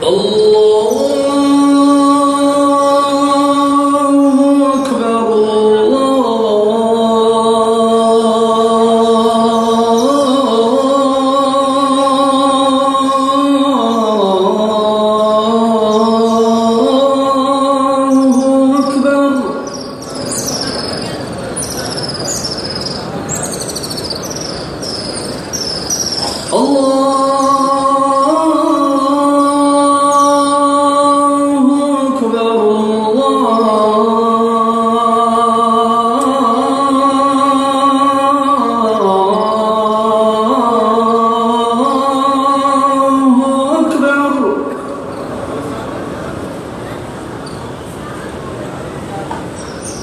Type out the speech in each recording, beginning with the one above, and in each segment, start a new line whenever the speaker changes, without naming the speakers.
Allah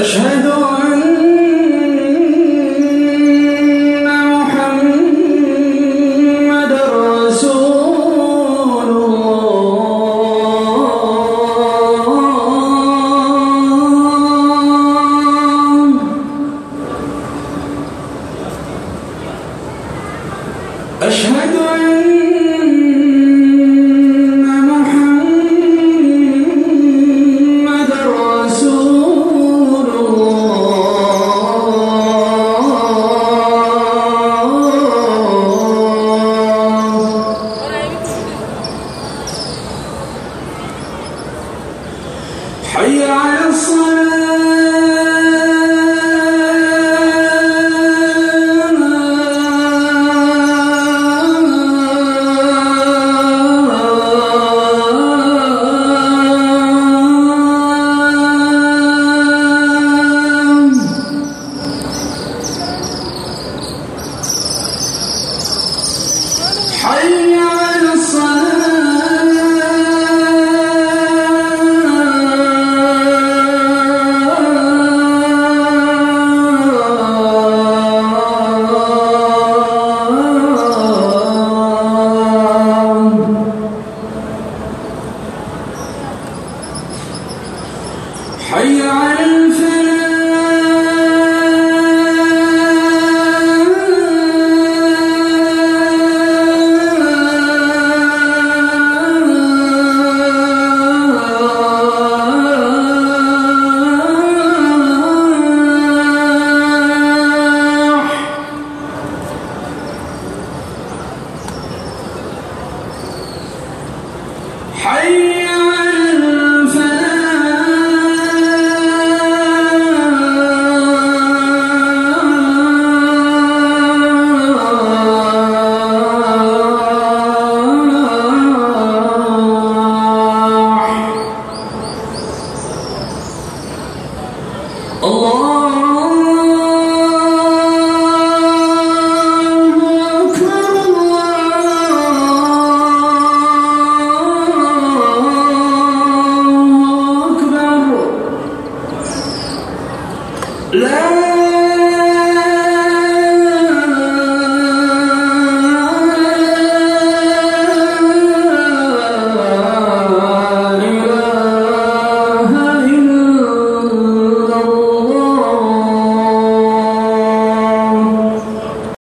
أشهد أن حي على الصلاة. حي حي على الفلاح. حي